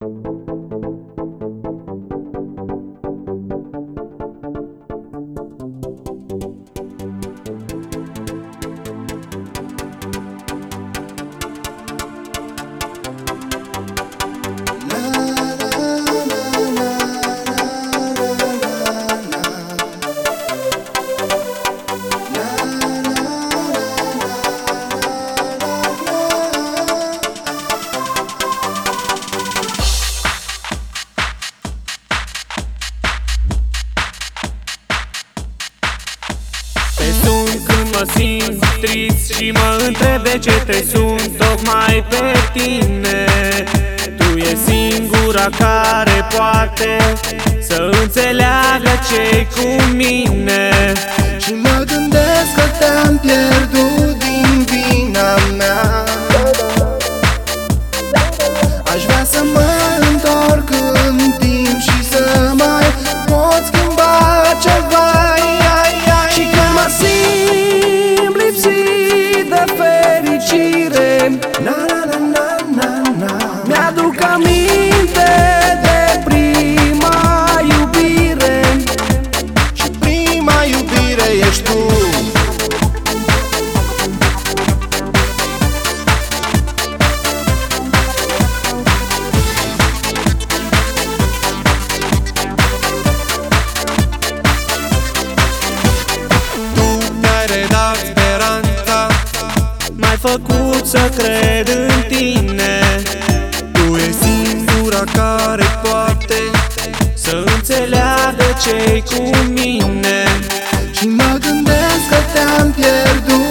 Te mă simt trist și mă întreb de ce te sun tocmai pe tine. Tu e singura care poate să înțeleagă ce cu mine. Și mă gândesc că te-am pierdut شیرین نه făcut să cred în tine. Tu e singura care poate Să înțeleagă ce cu mine. Și mă gândesc că te-am pierdut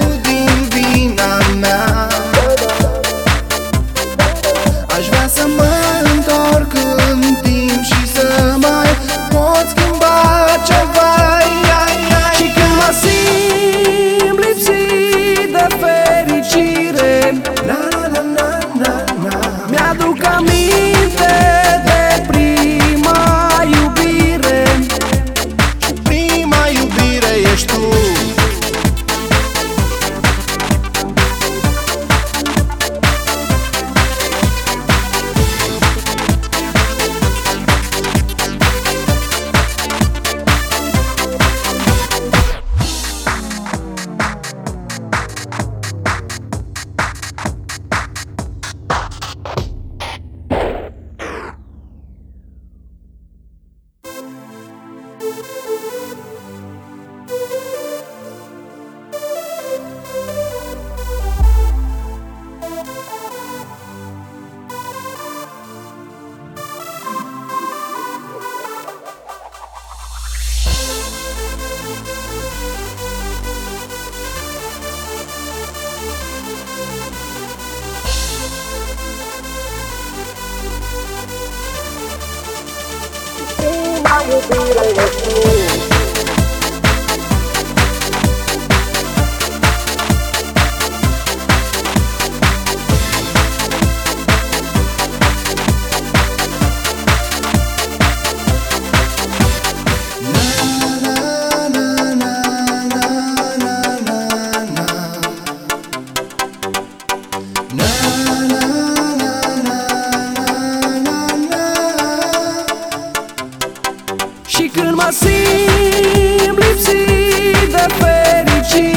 Și când mă simt lipsit de fericire